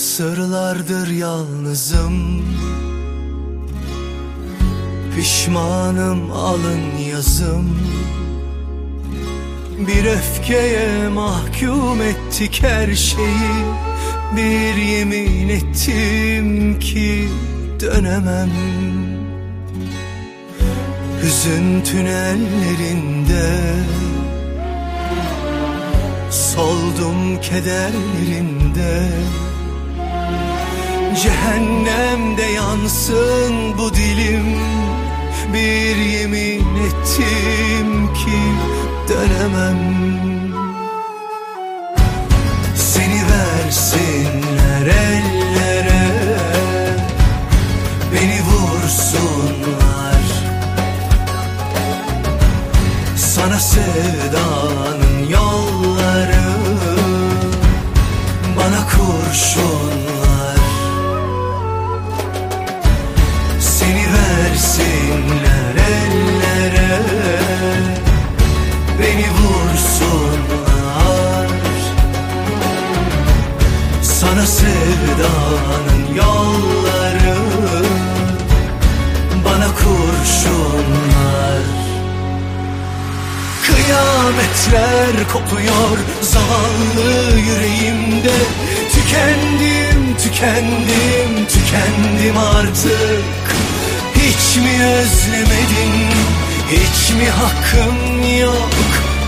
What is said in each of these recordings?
Asırlardır yalnızım. Pişmanım alın yazım. Bir öfkeye mahkum ettik her şeyi. Bir yemin ettim ki dönemem. Hüzün tünellerinde Soldum kederlerinde Cehennemde yansın bu dilim. Bir yemin ettim ki dönemem. Seni versinler ellere. Beni vursunlar. Sana sevdanın yolları. Bana kurşunlar Sana sevdanın yolları Bana kurşunlar. Kıyametler kopuyor zavallı yüreğimde. Tükendim, tükendim, tükendim artık. Hiç mi özlemedin, hiç mi hakkım yok?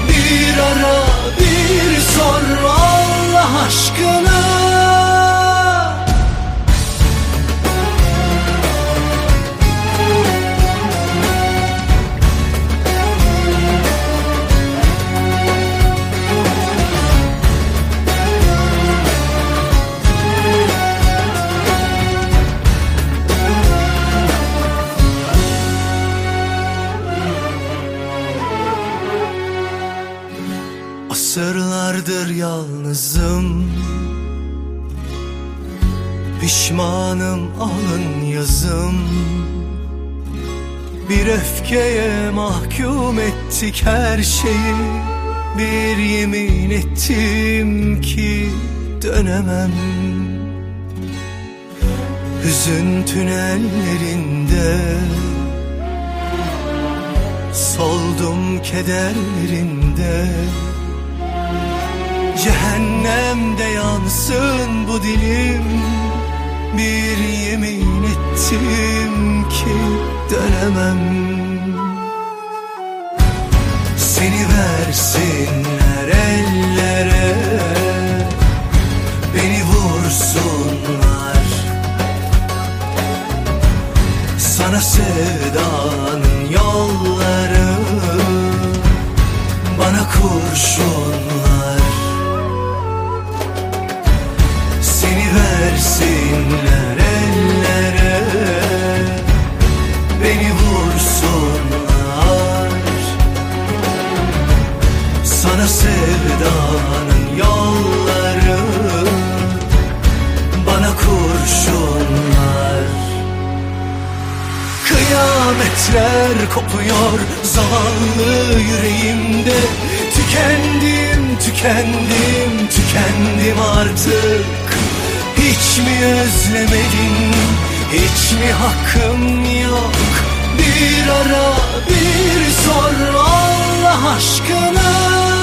Bir ara, bir sor Asırlardır yalnızım. Pişmanım alın yazım. Bir öfkeye mahkum ettik her şeyi. Bir yemin ettim ki dönemem. Hüzün tünellerinde Soldum kederlerinde Cehennemde yansın bu dilim. Bir yemin ettim ki dönemem. Seni versinler ellere Beni vursunlar. Sana sevdanın yolları Bana kurşunlar kopuyor zavallı yüreğimde. Tükendim, tükendim, tükendim artık. Hiç mi özlemedin, hiç mi hakkım yok? Bir ara, bir sor Allah aşkına